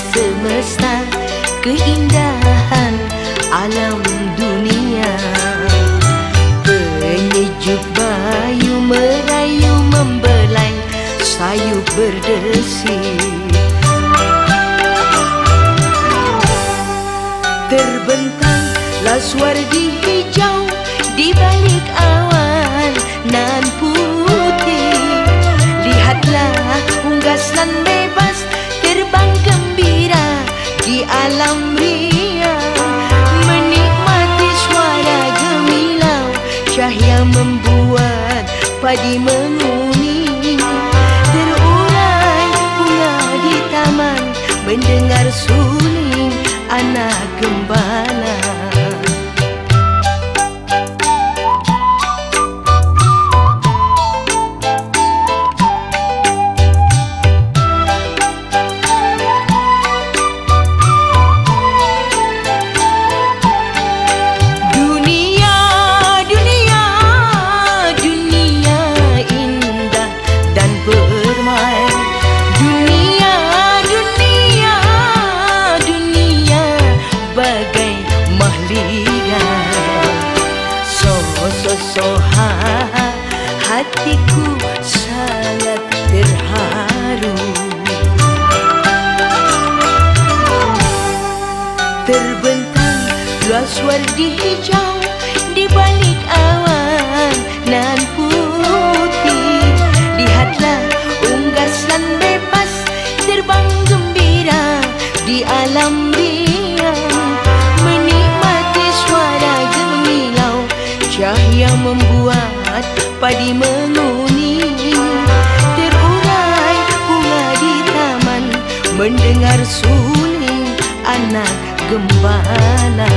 semesta Keindahan alam dunia. Penyejuk bayu merayu membelai Sayu berdesi. Terbentang laswar di hijau Di balik awan nan putih Cahaya membuat padi menguning Terurai bunga di taman Mendengar suling anak gembala luas wardi hijau di balik awan nan putih. Lihatlah unggasan bebas terbang gembira di alam ria menikmati suara gemilau cahaya membuat padi menguning terurai bunga di taman mendengar suling anak gembala